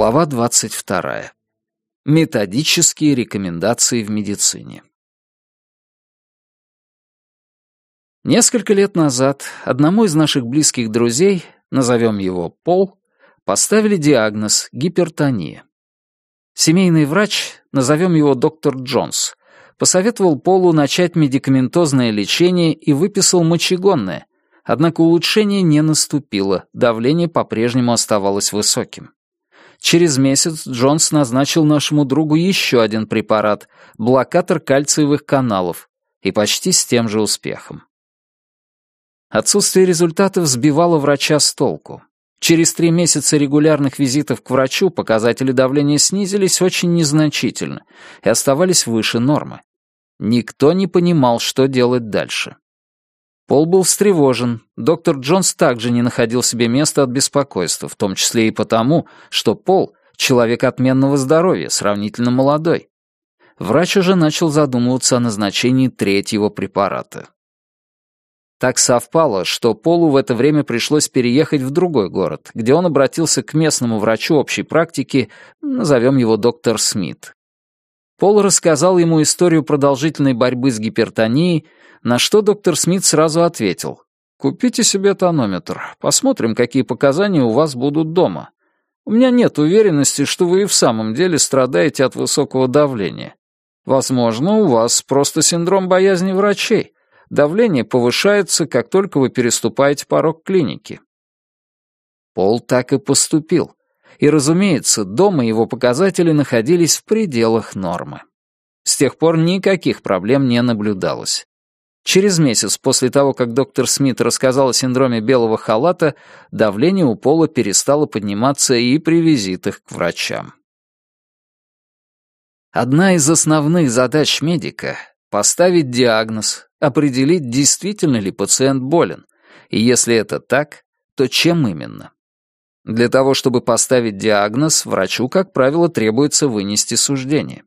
Глава 22. Методические рекомендации в медицине. Несколько лет назад одному из наших близких друзей, назовем его Пол, поставили диагноз гипертония. Семейный врач, назовем его доктор Джонс, посоветовал Полу начать медикаментозное лечение и выписал мочегонное, однако улучшение не наступило, давление по-прежнему оставалось высоким. Через месяц Джонс назначил нашему другу еще один препарат — блокатор кальциевых каналов, и почти с тем же успехом. Отсутствие результатов сбивало врача с толку. Через три месяца регулярных визитов к врачу показатели давления снизились очень незначительно и оставались выше нормы. Никто не понимал, что делать дальше. Пол был встревожен. Доктор Джонс также не находил себе места от беспокойства, в том числе и потому, что Пол — человек отменного здоровья, сравнительно молодой. Врач уже начал задумываться о назначении третьего препарата. Так совпало, что Полу в это время пришлось переехать в другой город, где он обратился к местному врачу общей практики, назовем его доктор Смит. Пол рассказал ему историю продолжительной борьбы с гипертонией, на что доктор Смит сразу ответил. «Купите себе тонометр. Посмотрим, какие показания у вас будут дома. У меня нет уверенности, что вы и в самом деле страдаете от высокого давления. Возможно, у вас просто синдром боязни врачей. Давление повышается, как только вы переступаете порог клиники». Пол так и поступил. И, разумеется, дома его показатели находились в пределах нормы. С тех пор никаких проблем не наблюдалось. Через месяц после того, как доктор Смит рассказал о синдроме белого халата, давление у Пола перестало подниматься и при визитах к врачам. Одна из основных задач медика — поставить диагноз, определить, действительно ли пациент болен, и если это так, то чем именно. Для того, чтобы поставить диагноз, врачу, как правило, требуется вынести суждение.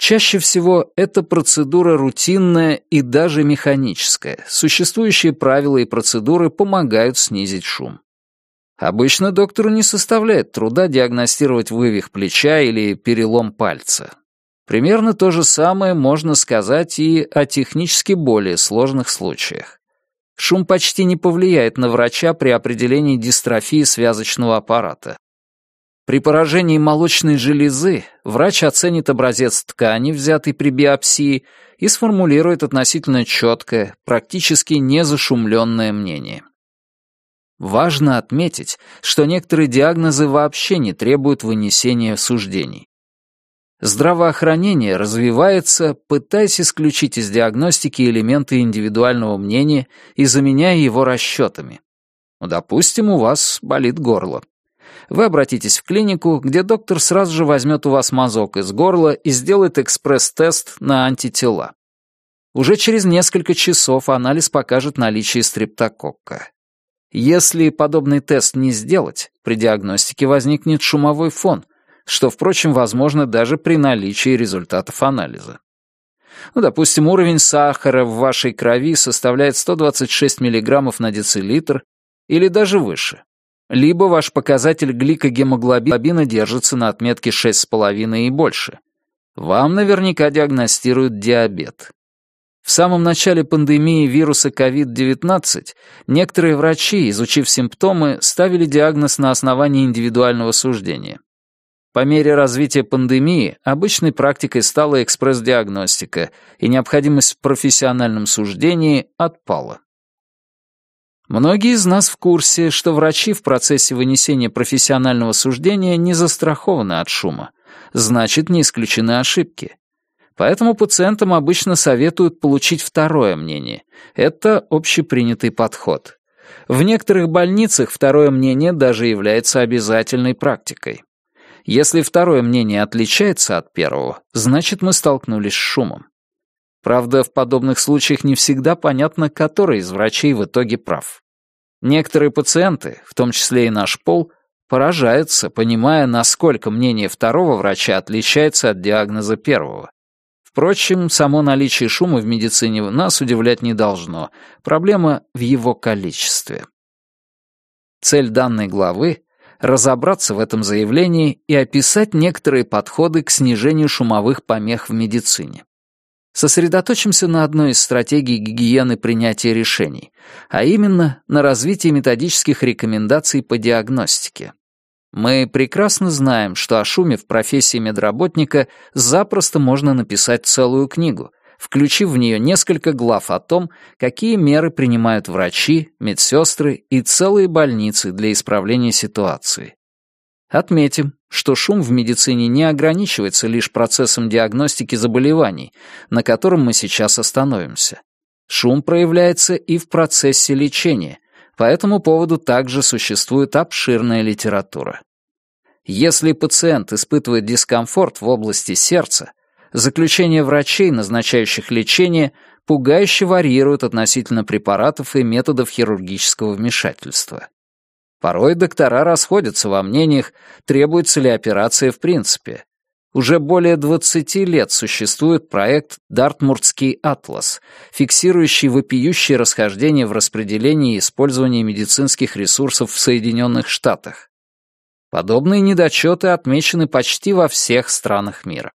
Чаще всего эта процедура рутинная и даже механическая. Существующие правила и процедуры помогают снизить шум. Обычно доктору не составляет труда диагностировать вывих плеча или перелом пальца. Примерно то же самое можно сказать и о технически более сложных случаях. Шум почти не повлияет на врача при определении дистрофии связочного аппарата. При поражении молочной железы врач оценит образец ткани, взятый при биопсии, и сформулирует относительно четкое, практически незашумленное мнение. Важно отметить, что некоторые диагнозы вообще не требуют вынесения суждений. Здравоохранение развивается, пытаясь исключить из диагностики элементы индивидуального мнения и заменяя его расчетами. Допустим, у вас болит горло. Вы обратитесь в клинику, где доктор сразу же возьмет у вас мазок из горла и сделает экспресс-тест на антитела. Уже через несколько часов анализ покажет наличие стрептококка. Если подобный тест не сделать, при диагностике возникнет шумовой фон, что, впрочем, возможно даже при наличии результатов анализа. Ну, допустим, уровень сахара в вашей крови составляет 126 мг на децилитр или даже выше либо ваш показатель гликогемоглобина держится на отметке 6,5 и больше. Вам наверняка диагностируют диабет. В самом начале пандемии вируса COVID-19 некоторые врачи, изучив симптомы, ставили диагноз на основании индивидуального суждения. По мере развития пандемии обычной практикой стала экспресс-диагностика, и необходимость в профессиональном суждении отпала. Многие из нас в курсе, что врачи в процессе вынесения профессионального суждения не застрахованы от шума. Значит, не исключены ошибки. Поэтому пациентам обычно советуют получить второе мнение. Это общепринятый подход. В некоторых больницах второе мнение даже является обязательной практикой. Если второе мнение отличается от первого, значит мы столкнулись с шумом. Правда, в подобных случаях не всегда понятно, который из врачей в итоге прав. Некоторые пациенты, в том числе и наш пол, поражаются, понимая, насколько мнение второго врача отличается от диагноза первого. Впрочем, само наличие шума в медицине нас удивлять не должно. Проблема в его количестве. Цель данной главы разобраться в этом заявлении и описать некоторые подходы к снижению шумовых помех в медицине. Сосредоточимся на одной из стратегий гигиены принятия решений, а именно на развитии методических рекомендаций по диагностике. Мы прекрасно знаем, что о шуме в профессии медработника запросто можно написать целую книгу, включив в нее несколько глав о том, какие меры принимают врачи, медсестры и целые больницы для исправления ситуации. Отметим, что шум в медицине не ограничивается лишь процессом диагностики заболеваний, на котором мы сейчас остановимся. Шум проявляется и в процессе лечения, по этому поводу также существует обширная литература. Если пациент испытывает дискомфорт в области сердца, заключения врачей, назначающих лечение, пугающе варьируют относительно препаратов и методов хирургического вмешательства. Порой доктора расходятся во мнениях, требуется ли операция в принципе. Уже более 20 лет существует проект «Дартмуртский атлас», фиксирующий вопиющие расхождения в распределении и использовании медицинских ресурсов в Соединенных Штатах. Подобные недочеты отмечены почти во всех странах мира.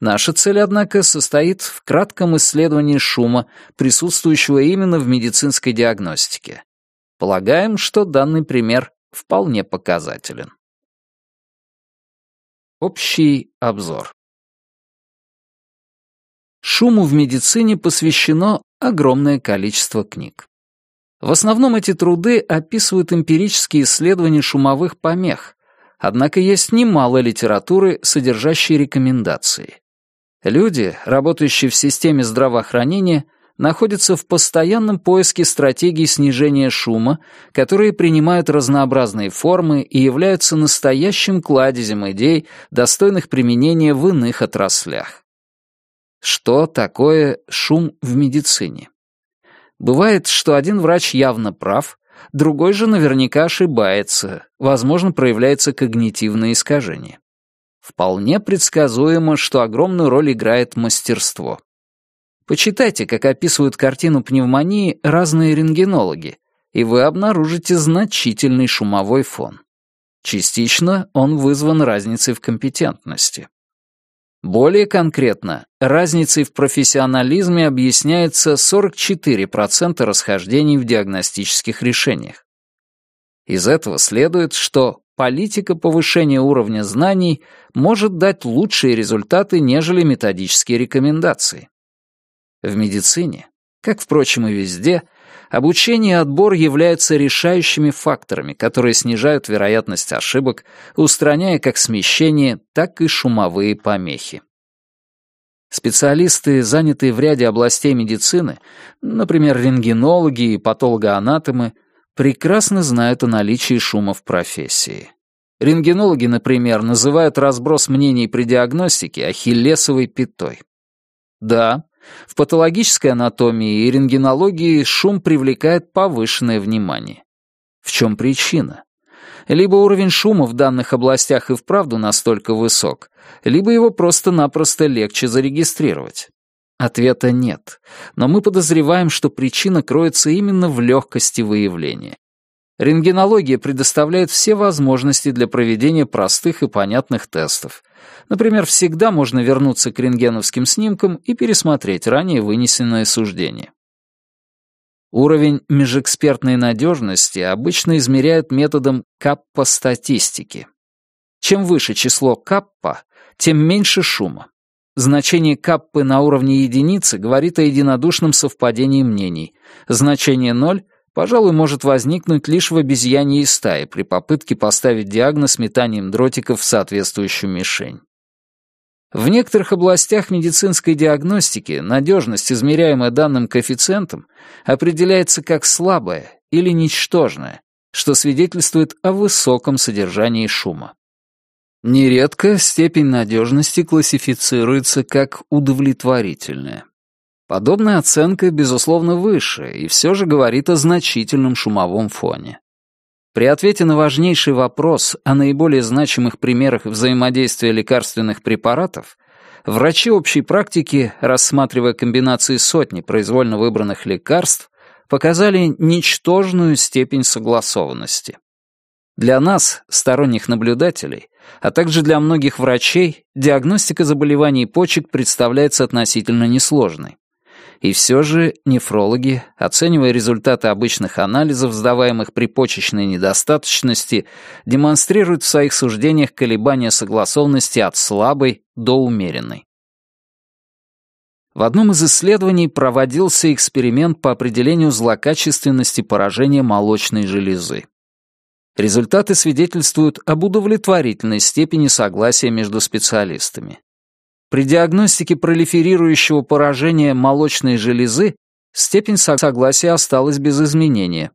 Наша цель, однако, состоит в кратком исследовании шума, присутствующего именно в медицинской диагностике. Полагаем, что данный пример вполне показателен. Общий обзор. Шуму в медицине посвящено огромное количество книг. В основном эти труды описывают эмпирические исследования шумовых помех, однако есть немало литературы, содержащей рекомендации. Люди, работающие в системе здравоохранения, находятся в постоянном поиске стратегий снижения шума, которые принимают разнообразные формы и являются настоящим кладезем идей, достойных применения в иных отраслях. Что такое шум в медицине? Бывает, что один врач явно прав, другой же наверняка ошибается, возможно, проявляется когнитивное искажение. Вполне предсказуемо, что огромную роль играет мастерство. Почитайте, как описывают картину пневмонии разные рентгенологи, и вы обнаружите значительный шумовой фон. Частично он вызван разницей в компетентности. Более конкретно, разницей в профессионализме объясняется 44% расхождений в диагностических решениях. Из этого следует, что политика повышения уровня знаний может дать лучшие результаты, нежели методические рекомендации. В медицине, как, впрочем, и везде, обучение и отбор являются решающими факторами, которые снижают вероятность ошибок, устраняя как смещение, так и шумовые помехи. Специалисты, занятые в ряде областей медицины, например, рентгенологи и патологоанатомы, прекрасно знают о наличии шума в профессии. Рентгенологи, например, называют разброс мнений при диагностике ахиллесовой пятой. Да, в патологической анатомии и рентгенологии шум привлекает повышенное внимание. В чем причина? Либо уровень шума в данных областях и вправду настолько высок, либо его просто-напросто легче зарегистрировать. Ответа нет, но мы подозреваем, что причина кроется именно в легкости выявления. Рентгенология предоставляет все возможности для проведения простых и понятных тестов. Например, всегда можно вернуться к рентгеновским снимкам и пересмотреть ранее вынесенное суждение. Уровень межэкспертной надежности обычно измеряют методом каппа-статистики. Чем выше число каппа, тем меньше шума. Значение каппы на уровне единицы говорит о единодушном совпадении мнений. Значение ноль пожалуй, может возникнуть лишь в обезьяньей стае при попытке поставить диагноз метанием дротиков в соответствующую мишень. В некоторых областях медицинской диагностики надежность, измеряемая данным коэффициентом, определяется как слабая или ничтожная, что свидетельствует о высоком содержании шума. Нередко степень надежности классифицируется как удовлетворительная. Подобная оценка, безусловно, выше и все же говорит о значительном шумовом фоне. При ответе на важнейший вопрос о наиболее значимых примерах взаимодействия лекарственных препаратов врачи общей практики, рассматривая комбинации сотни произвольно выбранных лекарств, показали ничтожную степень согласованности. Для нас, сторонних наблюдателей, а также для многих врачей, диагностика заболеваний почек представляется относительно несложной. И все же нефрологи, оценивая результаты обычных анализов, сдаваемых при почечной недостаточности, демонстрируют в своих суждениях колебания согласованности от слабой до умеренной. В одном из исследований проводился эксперимент по определению злокачественности поражения молочной железы. Результаты свидетельствуют об удовлетворительной степени согласия между специалистами. При диагностике пролиферирующего поражения молочной железы степень согласия осталась без изменения.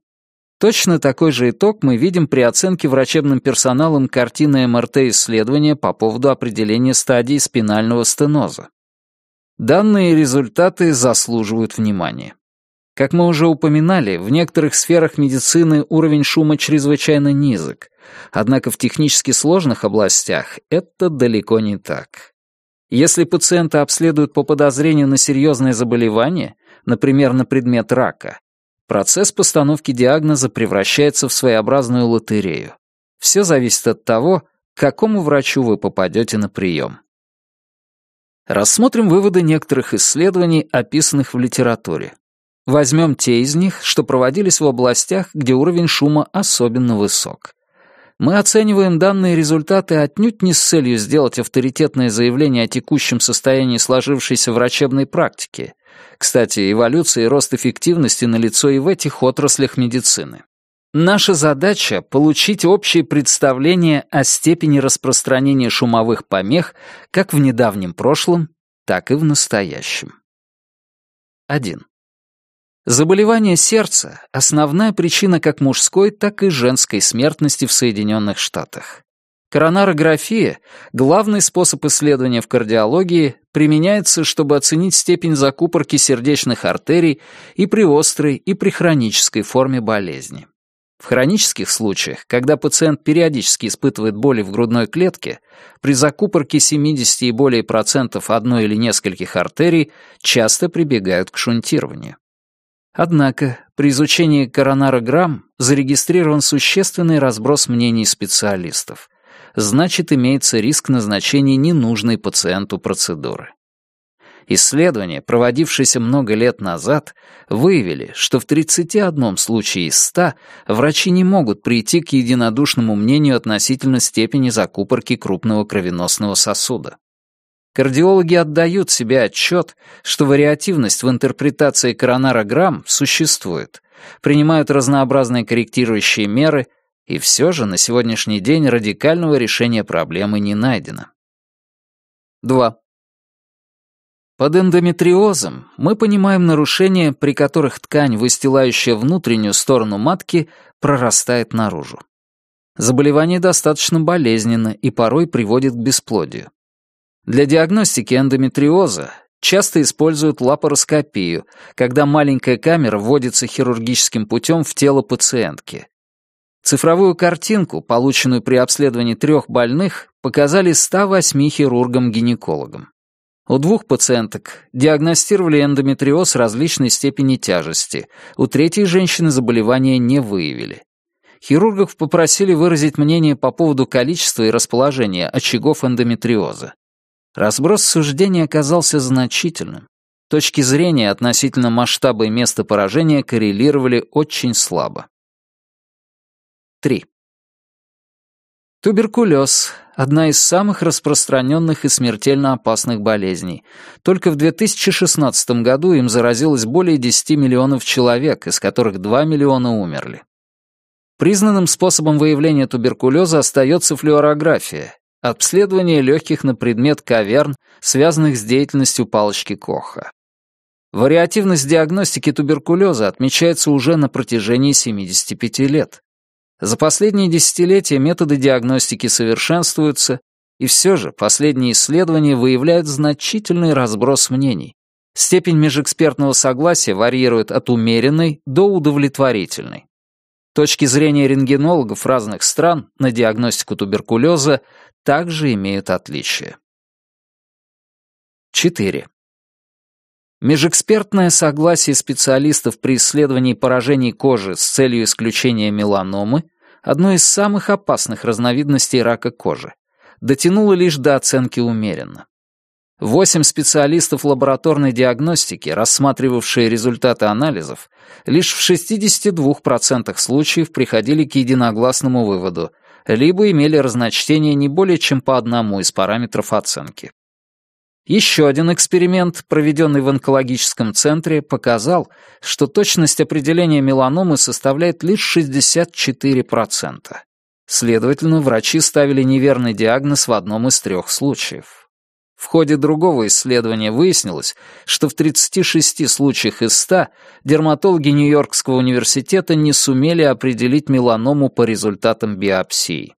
Точно такой же итог мы видим при оценке врачебным персоналом картины МРТ-исследования по поводу определения стадии спинального стеноза. Данные результаты заслуживают внимания. Как мы уже упоминали, в некоторых сферах медицины уровень шума чрезвычайно низок, однако в технически сложных областях это далеко не так. Если пациента обследуют по подозрению на серьезное заболевание, например, на предмет рака, процесс постановки диагноза превращается в своеобразную лотерею. Все зависит от того, к какому врачу вы попадете на прием. Рассмотрим выводы некоторых исследований, описанных в литературе. Возьмем те из них, что проводились в областях, где уровень шума особенно высок. Мы оцениваем данные результаты отнюдь не с целью сделать авторитетное заявление о текущем состоянии сложившейся врачебной практики. Кстати, эволюция и рост эффективности налицо и в этих отраслях медицины. Наша задача — получить общее представление о степени распространения шумовых помех как в недавнем прошлом, так и в настоящем. 1. Заболевание сердца — основная причина как мужской, так и женской смертности в Соединенных Штатах. Коронарография — главный способ исследования в кардиологии, применяется, чтобы оценить степень закупорки сердечных артерий и при острой, и при хронической форме болезни. В хронических случаях, когда пациент периодически испытывает боли в грудной клетке, при закупорке 70 и более процентов одной или нескольких артерий часто прибегают к шунтированию. Однако при изучении коронарограмм зарегистрирован существенный разброс мнений специалистов. Значит, имеется риск назначения ненужной пациенту процедуры. Исследования, проводившиеся много лет назад, выявили, что в 31 случае из 100 врачи не могут прийти к единодушному мнению относительно степени закупорки крупного кровеносного сосуда. Кардиологи отдают себе отчет, что вариативность в интерпретации коронарограмм существует, принимают разнообразные корректирующие меры, и все же на сегодняшний день радикального решения проблемы не найдено. 2. Под эндометриозом мы понимаем нарушения, при которых ткань, выстилающая внутреннюю сторону матки, прорастает наружу. Заболевание достаточно болезненно и порой приводит к бесплодию. Для диагностики эндометриоза часто используют лапароскопию, когда маленькая камера вводится хирургическим путем в тело пациентки. Цифровую картинку, полученную при обследовании трех больных, показали 108 хирургам-гинекологам. У двух пациенток диагностировали эндометриоз различной степени тяжести, у третьей женщины заболевания не выявили. Хирургов попросили выразить мнение по поводу количества и расположения очагов эндометриоза. Разброс суждений оказался значительным. Точки зрения относительно масштаба и места поражения коррелировали очень слабо. 3. Туберкулез — одна из самых распространенных и смертельно опасных болезней. Только в 2016 году им заразилось более 10 миллионов человек, из которых 2 миллиона умерли. Признанным способом выявления туберкулеза остается флюорография, Обследование легких на предмет каверн, связанных с деятельностью палочки Коха. Вариативность диагностики туберкулеза отмечается уже на протяжении 75 лет. За последние десятилетия методы диагностики совершенствуются, и все же последние исследования выявляют значительный разброс мнений. Степень межэкспертного согласия варьирует от умеренной до удовлетворительной. Точки зрения рентгенологов разных стран на диагностику туберкулеза также имеют отличия. 4. Межэкспертное согласие специалистов при исследовании поражений кожи с целью исключения меланомы одной из самых опасных разновидностей рака кожи, дотянула лишь до оценки умеренно. Восемь специалистов лабораторной диагностики, рассматривавшие результаты анализов, лишь в 62% случаев приходили к единогласному выводу, либо имели разночтение не более чем по одному из параметров оценки. Еще один эксперимент, проведенный в онкологическом центре, показал, что точность определения меланомы составляет лишь 64%. Следовательно, врачи ставили неверный диагноз в одном из трех случаев. В ходе другого исследования выяснилось, что в 36 случаях из 100 дерматологи Нью-Йоркского университета не сумели определить меланому по результатам биопсии.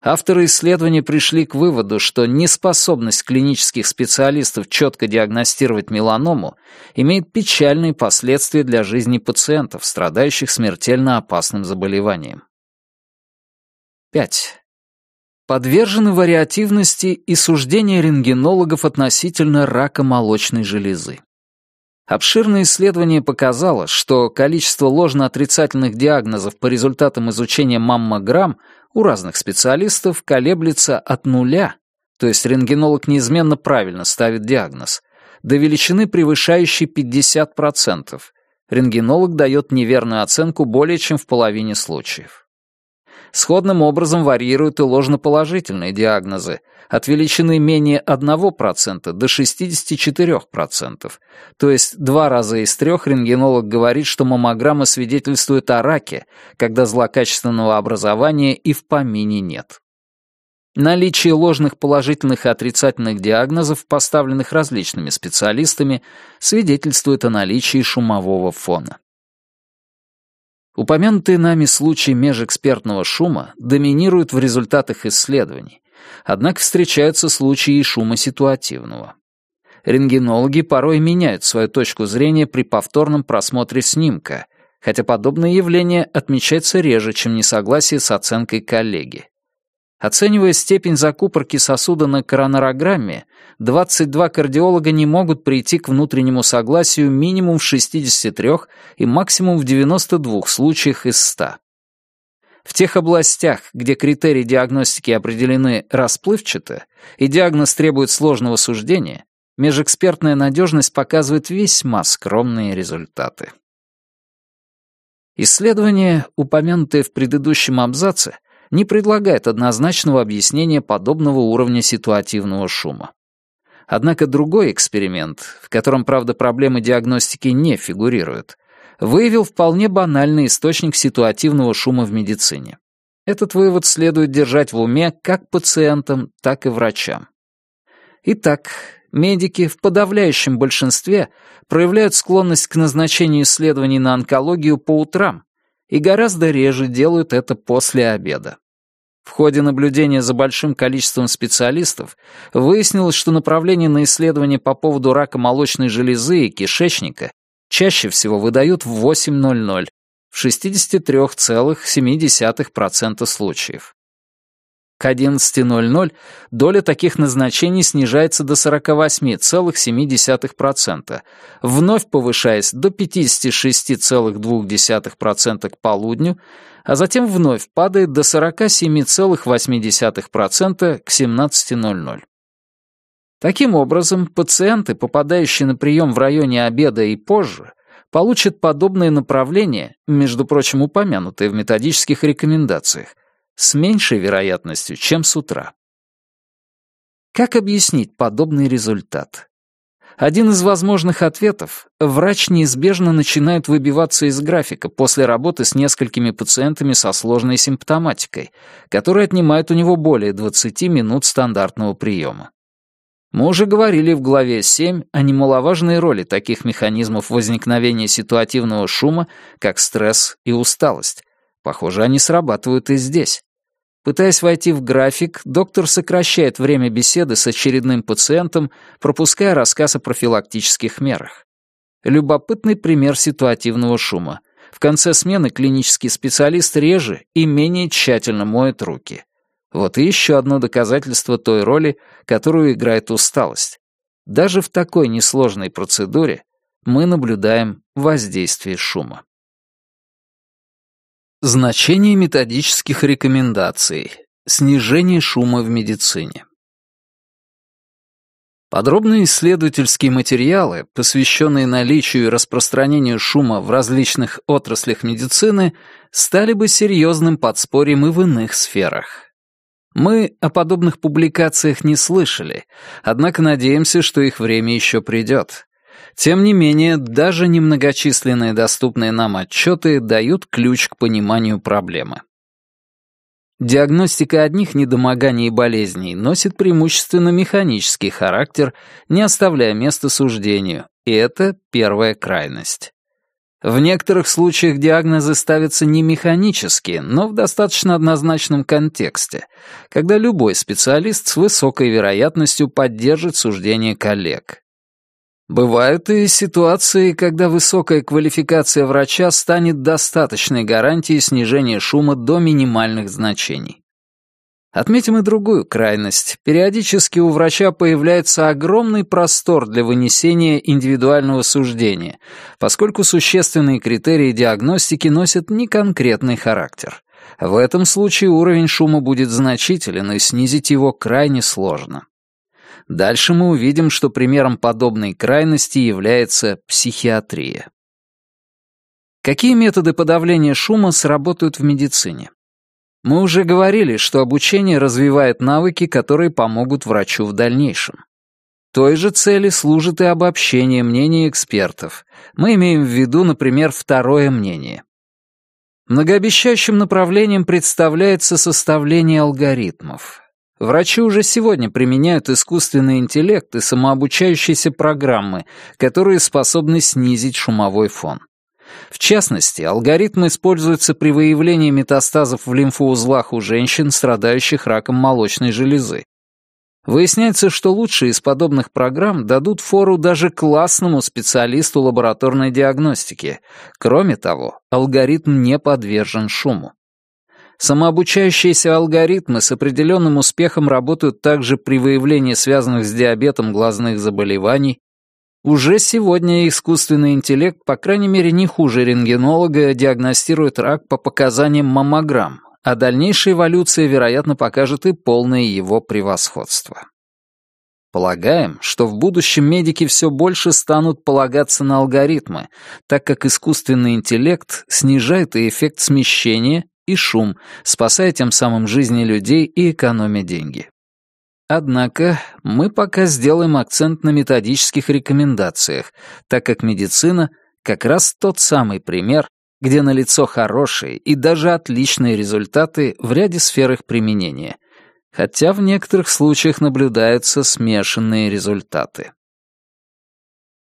Авторы исследования пришли к выводу, что неспособность клинических специалистов четко диагностировать меланому имеет печальные последствия для жизни пациентов, страдающих смертельно опасным заболеванием. 5 подвержены вариативности и суждения рентгенологов относительно рака молочной железы. Обширное исследование показало, что количество ложно-отрицательных диагнозов по результатам изучения маммограмм у разных специалистов колеблется от нуля, то есть рентгенолог неизменно правильно ставит диагноз, до величины, превышающей 50%. Рентгенолог дает неверную оценку более чем в половине случаев. Сходным образом варьируют и ложноположительные диагнозы от величины менее 1% до 64%. То есть два раза из трех рентгенолог говорит, что маммограмма свидетельствует о раке, когда злокачественного образования и в помине нет. Наличие ложных положительных и отрицательных диагнозов, поставленных различными специалистами, свидетельствует о наличии шумового фона. Упомянутые нами случаи межэкспертного шума доминируют в результатах исследований, однако встречаются случаи и шума ситуативного. Рентгенологи порой меняют свою точку зрения при повторном просмотре снимка, хотя подобное явление отмечается реже, чем несогласие с оценкой коллеги. Оценивая степень закупорки сосуда на коронарограмме, 22 кардиолога не могут прийти к внутреннему согласию минимум в 63 и максимум в 92 случаях из 100. В тех областях, где критерии диагностики определены расплывчато и диагноз требует сложного суждения, межэкспертная надежность показывает весьма скромные результаты. Исследование, упомянутое в предыдущем абзаце, не предлагает однозначного объяснения подобного уровня ситуативного шума. Однако другой эксперимент, в котором, правда, проблемы диагностики не фигурируют, выявил вполне банальный источник ситуативного шума в медицине. Этот вывод следует держать в уме как пациентам, так и врачам. Итак, медики в подавляющем большинстве проявляют склонность к назначению исследований на онкологию по утрам и гораздо реже делают это после обеда. В ходе наблюдения за большим количеством специалистов выяснилось, что направления на исследования по поводу рака молочной железы и кишечника чаще всего выдают в 8.00, в 63,7% случаев. К 11.00 доля таких назначений снижается до 48,7%, вновь повышаясь до 56,2% к полудню, а затем вновь падает до 47,8% к 17.00. Таким образом, пациенты, попадающие на прием в районе обеда и позже, получат подобные направления, между прочим, упомянутые в методических рекомендациях, с меньшей вероятностью, чем с утра. Как объяснить подобный результат? Один из возможных ответов — врач неизбежно начинает выбиваться из графика после работы с несколькими пациентами со сложной симптоматикой, которые отнимают у него более 20 минут стандартного приема. Мы уже говорили в главе 7 о немаловажной роли таких механизмов возникновения ситуативного шума, как стресс и усталость. Похоже, они срабатывают и здесь. Пытаясь войти в график, доктор сокращает время беседы с очередным пациентом, пропуская рассказ о профилактических мерах. Любопытный пример ситуативного шума. В конце смены клинический специалист реже и менее тщательно моет руки. Вот и еще одно доказательство той роли, которую играет усталость. Даже в такой несложной процедуре мы наблюдаем воздействие шума. Значение методических рекомендаций. Снижение шума в медицине. Подробные исследовательские материалы, посвященные наличию и распространению шума в различных отраслях медицины, стали бы серьезным подспорьем и в иных сферах. Мы о подобных публикациях не слышали, однако надеемся, что их время еще придет. Тем не менее, даже немногочисленные доступные нам отчеты дают ключ к пониманию проблемы. Диагностика одних недомоганий и болезней носит преимущественно механический характер, не оставляя места суждению, и это первая крайность. В некоторых случаях диагнозы ставятся не механически, но в достаточно однозначном контексте, когда любой специалист с высокой вероятностью поддержит суждение коллег. Бывают и ситуации, когда высокая квалификация врача станет достаточной гарантией снижения шума до минимальных значений. Отметим и другую крайность. Периодически у врача появляется огромный простор для вынесения индивидуального суждения, поскольку существенные критерии диагностики носят не конкретный характер. В этом случае уровень шума будет значителен, и снизить его крайне сложно. Дальше мы увидим, что примером подобной крайности является психиатрия. Какие методы подавления шума сработают в медицине? Мы уже говорили, что обучение развивает навыки, которые помогут врачу в дальнейшем. Той же цели служит и обобщение мнений экспертов. Мы имеем в виду, например, второе мнение. Многообещающим направлением представляется составление алгоритмов. Врачи уже сегодня применяют искусственный интеллект и самообучающиеся программы, которые способны снизить шумовой фон. В частности, алгоритм используется при выявлении метастазов в лимфоузлах у женщин, страдающих раком молочной железы. Выясняется, что лучшие из подобных программ дадут фору даже классному специалисту лабораторной диагностики. Кроме того, алгоритм не подвержен шуму. Самообучающиеся алгоритмы с определенным успехом работают также при выявлении связанных с диабетом глазных заболеваний. Уже сегодня искусственный интеллект, по крайней мере, не хуже рентгенолога, диагностирует рак по показаниям маммограмм, а дальнейшая эволюция, вероятно, покажет и полное его превосходство. Полагаем, что в будущем медики все больше станут полагаться на алгоритмы, так как искусственный интеллект снижает и эффект смещения, и шум, спасая тем самым жизни людей и экономя деньги. Однако мы пока сделаем акцент на методических рекомендациях, так как медицина — как раз тот самый пример, где налицо хорошие и даже отличные результаты в ряде сфер их применения, хотя в некоторых случаях наблюдаются смешанные результаты.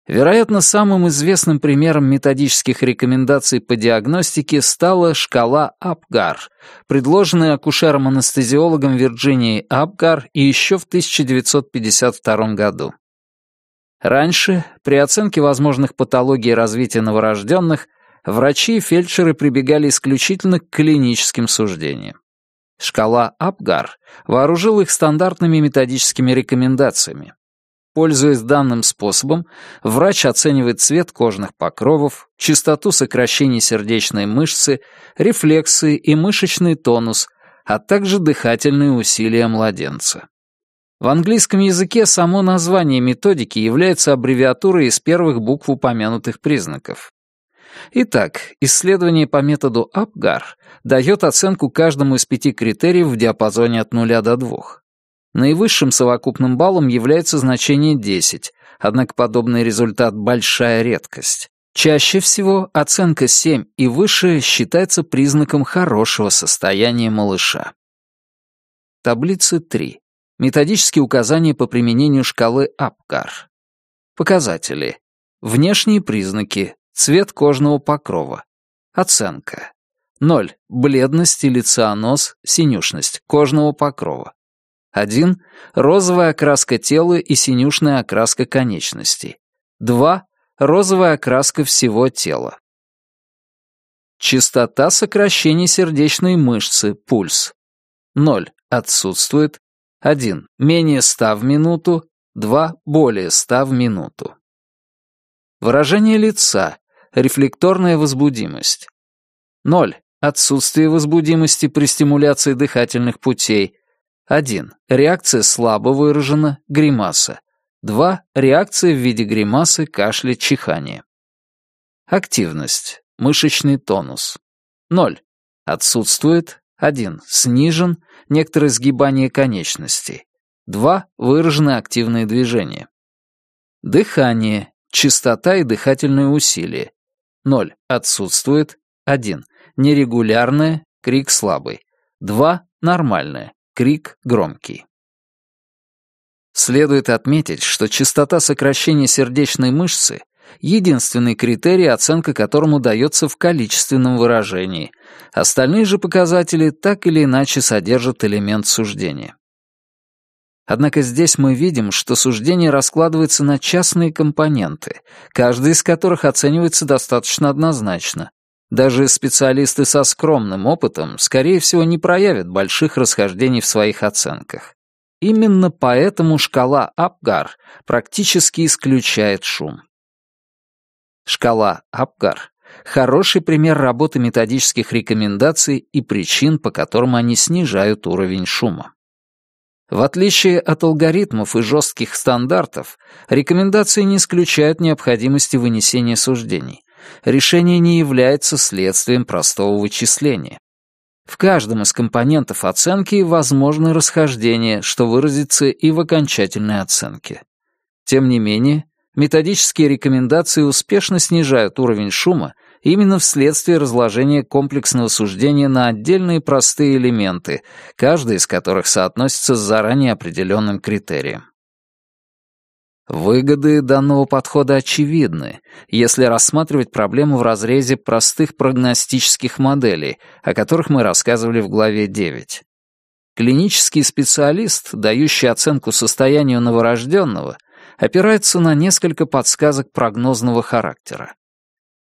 Вероятно, самым известным примером методических рекомендаций по диагностике стала шкала Апгар, предложенная акушером-анестезиологом Вирджинией Апгар еще в 1952 году. Раньше, при оценке возможных патологий развития новорожденных, врачи и фельдшеры прибегали исключительно к клиническим суждениям. Шкала Апгар вооружила их стандартными методическими рекомендациями, Пользуясь данным способом, врач оценивает цвет кожных покровов, частоту сокращений сердечной мышцы, рефлексы и мышечный тонус, а также дыхательные усилия младенца. В английском языке само название методики является аббревиатурой из первых букв упомянутых признаков. Итак, исследование по методу Апгар дает оценку каждому из пяти критериев в диапазоне от 0 до 2. Наивысшим совокупным баллом является значение 10, однако подобный результат — большая редкость. Чаще всего оценка 7 и выше считается признаком хорошего состояния малыша. Таблица 3. Методические указания по применению шкалы АПКАР. Показатели. Внешние признаки. Цвет кожного покрова. Оценка. 0. Бледность или цианоз, синюшность кожного покрова. 1. Розовая окраска тела и синюшная окраска конечностей. 2. Розовая окраска всего тела. Частота сокращений сердечной мышцы, пульс. 0. Отсутствует. 1. Менее 100 в минуту. 2. Более 100 в минуту. Выражение лица. Рефлекторная возбудимость. 0. Отсутствие возбудимости при стимуляции дыхательных путей. 1. Реакция слабо выражена, гримаса. 2. Реакция в виде гримасы, кашля, чихания. Активность. Мышечный тонус. 0. Отсутствует. 1. Снижен. Некоторое сгибание конечностей. 2. Выражены активные движения. Дыхание. Частота и дыхательные усилия. 0. Отсутствует. 1. Нерегулярное. Крик слабый. 2. Нормальное. Крик громкий. Следует отметить, что частота сокращения сердечной мышцы — единственный критерий, оценка которому дается в количественном выражении. Остальные же показатели так или иначе содержат элемент суждения. Однако здесь мы видим, что суждение раскладывается на частные компоненты, каждый из которых оценивается достаточно однозначно. Даже специалисты со скромным опытом, скорее всего, не проявят больших расхождений в своих оценках. Именно поэтому шкала Апгар практически исключает шум. Шкала Апгар — хороший пример работы методических рекомендаций и причин, по которым они снижают уровень шума. В отличие от алгоритмов и жестких стандартов, рекомендации не исключают необходимости вынесения суждений. Решение не является следствием простого вычисления. В каждом из компонентов оценки возможны расхождения, что выразится и в окончательной оценке. Тем не менее, методические рекомендации успешно снижают уровень шума именно вследствие разложения комплексного суждения на отдельные простые элементы, каждый из которых соотносится с заранее определенным критерием. Выгоды данного подхода очевидны, если рассматривать проблему в разрезе простых прогностических моделей, о которых мы рассказывали в главе 9. Клинический специалист, дающий оценку состоянию новорожденного, опирается на несколько подсказок прогнозного характера.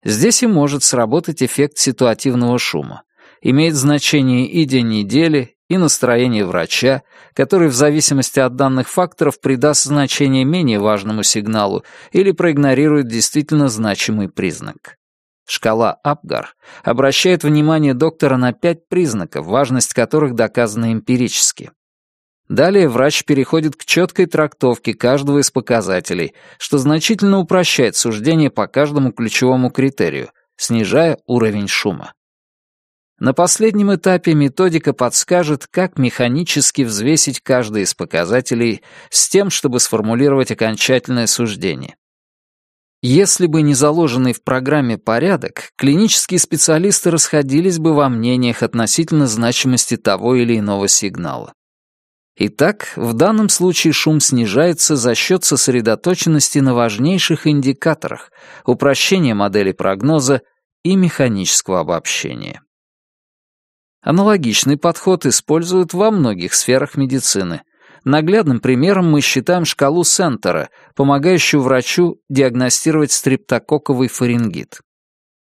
Здесь и может сработать эффект ситуативного шума. Имеет значение и день недели, и настроение врача, который в зависимости от данных факторов придаст значение менее важному сигналу или проигнорирует действительно значимый признак. Шкала Апгар обращает внимание доктора на пять признаков, важность которых доказана эмпирически. Далее врач переходит к четкой трактовке каждого из показателей, что значительно упрощает суждение по каждому ключевому критерию, снижая уровень шума. На последнем этапе методика подскажет, как механически взвесить каждый из показателей с тем, чтобы сформулировать окончательное суждение. Если бы не заложенный в программе порядок, клинические специалисты расходились бы во мнениях относительно значимости того или иного сигнала. Итак, в данном случае шум снижается за счет сосредоточенности на важнейших индикаторах, упрощения модели прогноза и механического обобщения. Аналогичный подход используют во многих сферах медицины. Наглядным примером мы считаем шкалу Сентера, помогающую врачу диагностировать стрептококковый фарингит.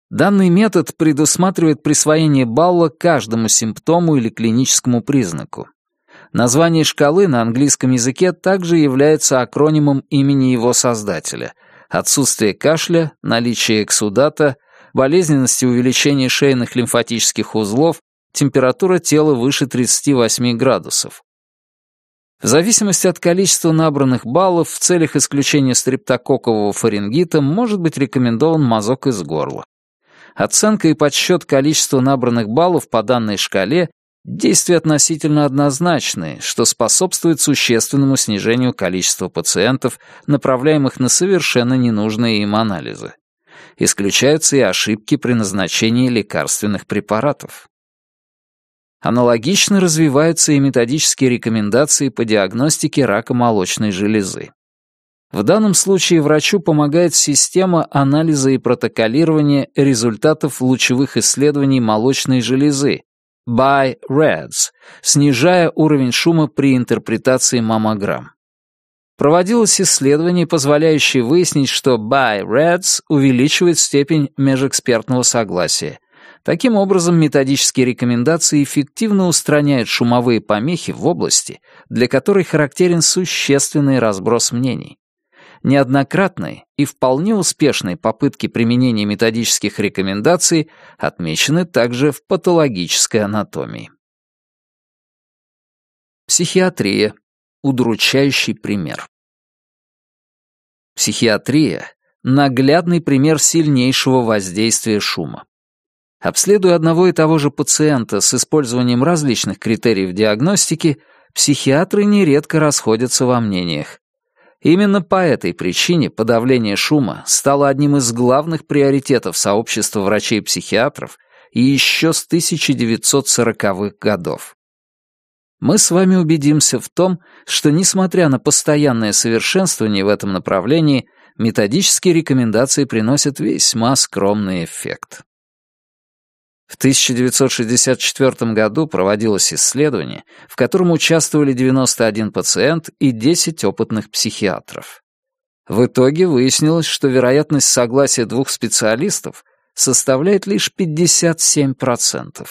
Данный метод предусматривает присвоение балла каждому симптому или клиническому признаку. Название шкалы на английском языке также является акронимом имени его создателя. Отсутствие кашля, наличие эксудата, болезненности увеличения шейных лимфатических узлов, температура тела выше 38 градусов. В зависимости от количества набранных баллов в целях исключения стрептококкового фарингита может быть рекомендован мазок из горла. Оценка и подсчет количества набранных баллов по данной шкале действия относительно однозначные, что способствует существенному снижению количества пациентов, направляемых на совершенно ненужные им анализы. Исключаются и ошибки при назначении лекарственных препаратов. Аналогично развиваются и методические рекомендации по диагностике рака молочной железы. В данном случае врачу помогает система анализа и протоколирования результатов лучевых исследований молочной железы by REDS, снижая уровень шума при интерпретации маммограмм. Проводилось исследование, позволяющее выяснить, что by REDS увеличивает степень межэкспертного согласия, Таким образом, методические рекомендации эффективно устраняют шумовые помехи в области, для которой характерен существенный разброс мнений. неоднократные и вполне успешные попытки применения методических рекомендаций отмечены также в патологической анатомии. Психиатрия. Удручающий пример. Психиатрия — наглядный пример сильнейшего воздействия шума. Обследуя одного и того же пациента с использованием различных критериев диагностики, психиатры нередко расходятся во мнениях. Именно по этой причине подавление шума стало одним из главных приоритетов сообщества врачей-психиатров еще с 1940-х годов. Мы с вами убедимся в том, что, несмотря на постоянное совершенствование в этом направлении, методические рекомендации приносят весьма скромный эффект. В 1964 году проводилось исследование, в котором участвовали 91 пациент и 10 опытных психиатров. В итоге выяснилось, что вероятность согласия двух специалистов составляет лишь 57%.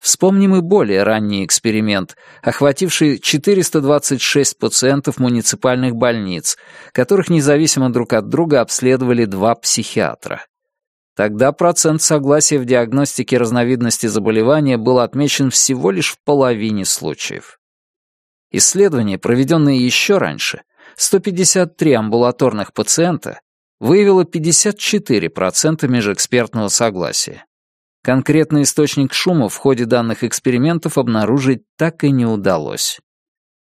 Вспомним и более ранний эксперимент, охвативший 426 пациентов муниципальных больниц, которых независимо друг от друга обследовали два психиатра. Тогда процент согласия в диагностике разновидности заболевания был отмечен всего лишь в половине случаев. Исследование, проведенное еще раньше, 153 амбулаторных пациента, выявило 54% межэкспертного согласия. Конкретный источник шума в ходе данных экспериментов обнаружить так и не удалось.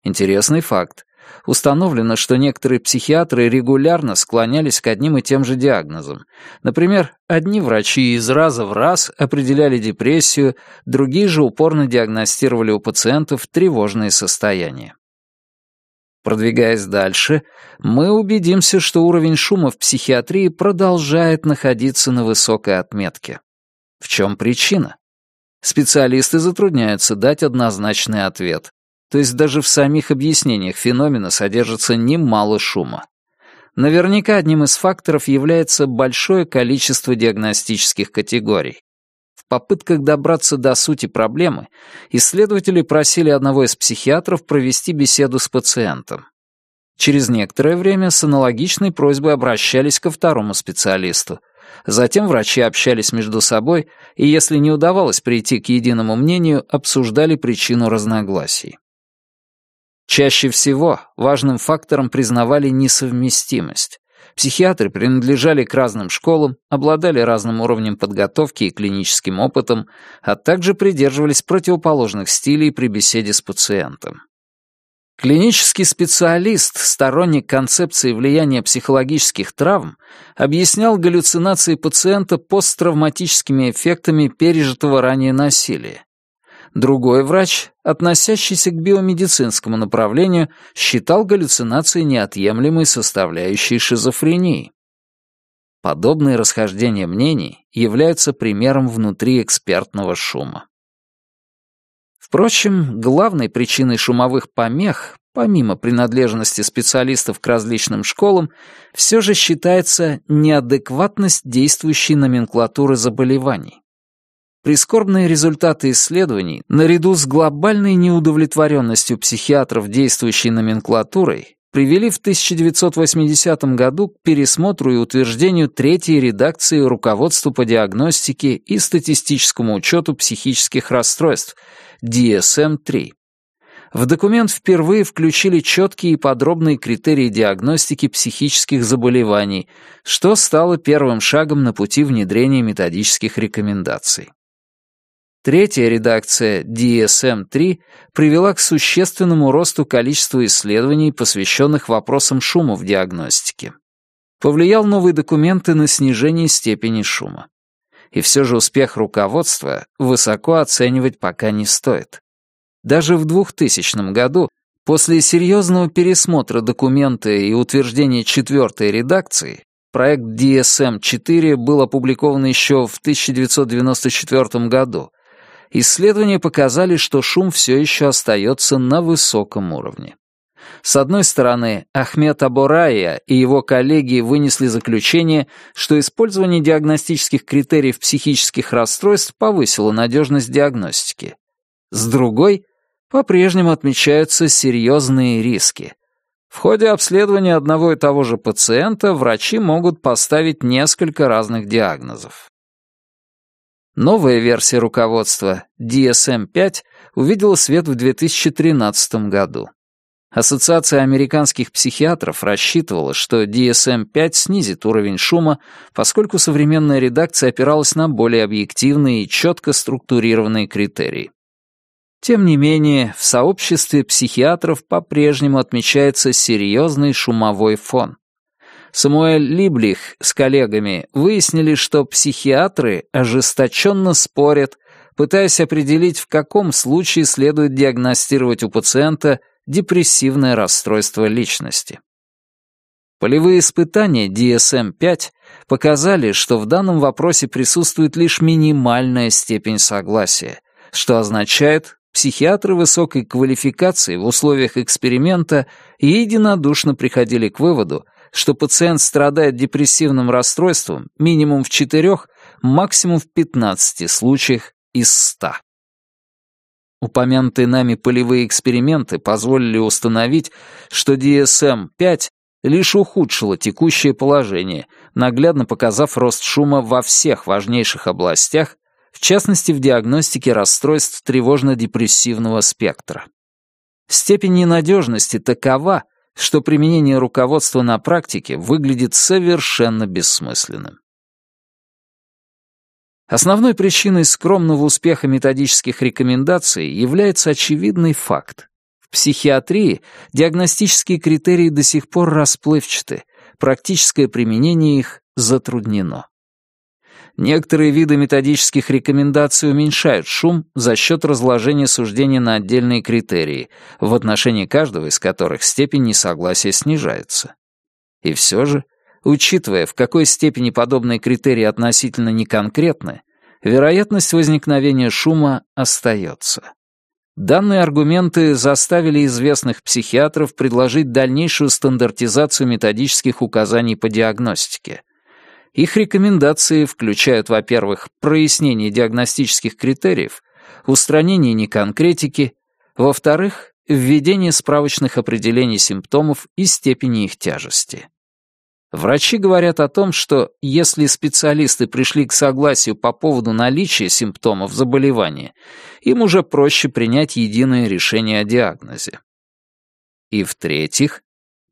Интересный факт. Установлено, что некоторые психиатры регулярно склонялись к одним и тем же диагнозам. Например, одни врачи из раза в раз определяли депрессию, другие же упорно диагностировали у пациентов тревожные состояния. Продвигаясь дальше, мы убедимся, что уровень шума в психиатрии продолжает находиться на высокой отметке. В чем причина? Специалисты затрудняются дать однозначный ответ. То есть даже в самих объяснениях феномена содержится немало шума. Наверняка одним из факторов является большое количество диагностических категорий. В попытках добраться до сути проблемы исследователи просили одного из психиатров провести беседу с пациентом. Через некоторое время с аналогичной просьбой обращались ко второму специалисту — Затем врачи общались между собой и, если не удавалось прийти к единому мнению, обсуждали причину разногласий. Чаще всего важным фактором признавали несовместимость. Психиатры принадлежали к разным школам, обладали разным уровнем подготовки и клиническим опытом, а также придерживались противоположных стилей при беседе с пациентом. Клинический специалист, сторонник концепции влияния психологических травм, объяснял галлюцинации пациента посттравматическими эффектами пережитого ранее насилия. Другой врач, относящийся к биомедицинскому направлению, считал галлюцинации неотъемлемой составляющей шизофрении. Подобные расхождения мнений являются примером внутриэкспертного шума. Впрочем, главной причиной шумовых помех, помимо принадлежности специалистов к различным школам, все же считается неадекватность действующей номенклатуры заболеваний. Прискорбные результаты исследований, наряду с глобальной неудовлетворенностью психиатров действующей номенклатурой, привели в 1980 году к пересмотру и утверждению третьей редакции руководства по диагностике и статистическому учету психических расстройств DSM-3. В документ впервые включили четкие и подробные критерии диагностики психических заболеваний, что стало первым шагом на пути внедрения методических рекомендаций. Третья редакция DSM-3 привела к существенному росту количества исследований, посвященных вопросам шума в диагностике. Повлиял новый документ и на снижение степени шума. И все же успех руководства высоко оценивать пока не стоит. Даже в 2000 году, после серьезного пересмотра документа и утверждения четвертой редакции, проект DSM-4 был опубликован еще в 1994 году, исследования показали, что шум все еще остается на высоком уровне. С одной стороны, Ахмед Абурая и его коллеги вынесли заключение, что использование диагностических критериев психических расстройств повысило надежность диагностики. С другой, по-прежнему отмечаются серьезные риски. В ходе обследования одного и того же пациента врачи могут поставить несколько разных диагнозов. Новая версия руководства DSM-5 увидела свет в 2013 году. Ассоциация американских психиатров рассчитывала, что DSM-5 снизит уровень шума, поскольку современная редакция опиралась на более объективные и четко структурированные критерии. Тем не менее, в сообществе психиатров по-прежнему отмечается серьезный шумовой фон. Самуэль Либлих с коллегами выяснили, что психиатры ожесточенно спорят, пытаясь определить, в каком случае следует диагностировать у пациента депрессивное расстройство личности. Полевые испытания DSM-5 показали, что в данном вопросе присутствует лишь минимальная степень согласия, что означает, психиатры высокой квалификации в условиях эксперимента единодушно приходили к выводу, что пациент страдает депрессивным расстройством минимум в 4, максимум в 15 случаях из 100. Упомянутые нами полевые эксперименты позволили установить, что DSM-5 лишь ухудшило текущее положение, наглядно показав рост шума во всех важнейших областях, в частности в диагностике расстройств тревожно-депрессивного спектра. Степень ненадежности такова, что применение руководства на практике выглядит совершенно бессмысленным. Основной причиной скромного успеха методических рекомендаций является очевидный факт. В психиатрии диагностические критерии до сих пор расплывчаты, практическое применение их затруднено. Некоторые виды методических рекомендаций уменьшают шум за счет разложения суждения на отдельные критерии, в отношении каждого из которых степень несогласия снижается. И все же, учитывая, в какой степени подобные критерии относительно неконкретны, вероятность возникновения шума остается. Данные аргументы заставили известных психиатров предложить дальнейшую стандартизацию методических указаний по диагностике — их рекомендации включают, во-первых, прояснение диагностических критериев, устранение неконкретики, во-вторых, введение справочных определений симптомов и степени их тяжести. Врачи говорят о том, что если специалисты пришли к согласию по поводу наличия симптомов заболевания, им уже проще принять единое решение о диагнозе. И в-третьих,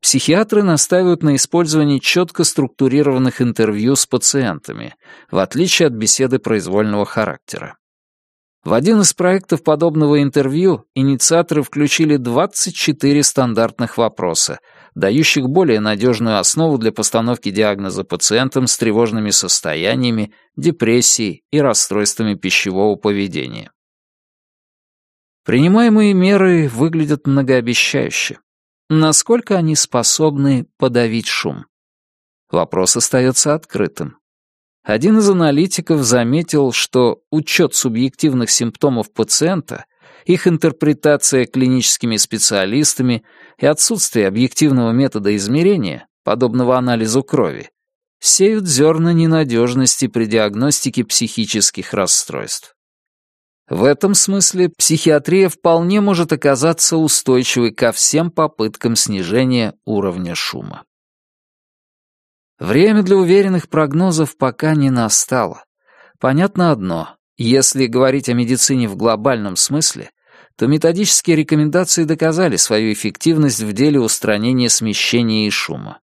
Психиатры настаивают на использовании четко структурированных интервью с пациентами, в отличие от беседы произвольного характера. В один из проектов подобного интервью инициаторы включили 24 стандартных вопроса, дающих более надежную основу для постановки диагноза пациентам с тревожными состояниями, депрессией и расстройствами пищевого поведения. Принимаемые меры выглядят многообещающе. Насколько они способны подавить шум? Вопрос остается открытым. Один из аналитиков заметил, что учет субъективных симптомов пациента, их интерпретация клиническими специалистами и отсутствие объективного метода измерения, подобного анализу крови, сеют зерна ненадежности при диагностике психических расстройств. В этом смысле психиатрия вполне может оказаться устойчивой ко всем попыткам снижения уровня шума. Время для уверенных прогнозов пока не настало. Понятно одно. Если говорить о медицине в глобальном смысле, то методические рекомендации доказали свою эффективность в деле устранения смещения и шума.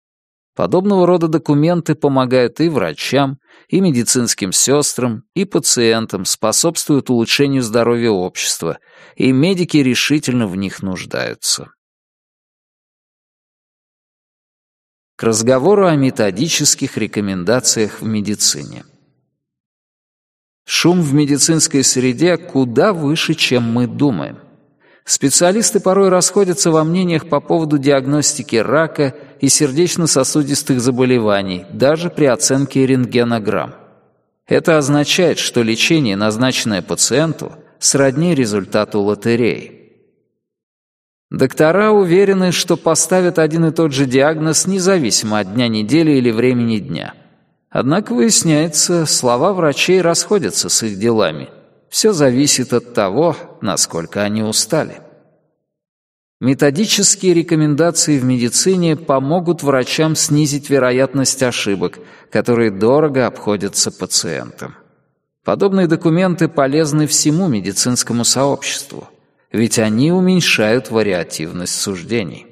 Подобного рода документы помогают и врачам, и медицинским сестрам, и пациентам, способствуют улучшению здоровья общества, и медики решительно в них нуждаются. К разговору о методических рекомендациях в медицине. Шум в медицинской среде куда выше, чем мы думаем. Специалисты порой расходятся во мнениях по поводу диагностики рака и сердечно-сосудистых заболеваний, даже при оценке рентгенограмм. Это означает, что лечение, назначенное пациенту, сродни результату лотереи. Доктора уверены, что поставят один и тот же диагноз независимо от дня недели или времени дня. Однако выясняется, слова врачей расходятся с их делами – все зависит от того, насколько они устали. Методические рекомендации в медицине помогут врачам снизить вероятность ошибок, которые дорого обходятся пациентам. Подобные документы полезны всему медицинскому сообществу, ведь они уменьшают вариативность суждений.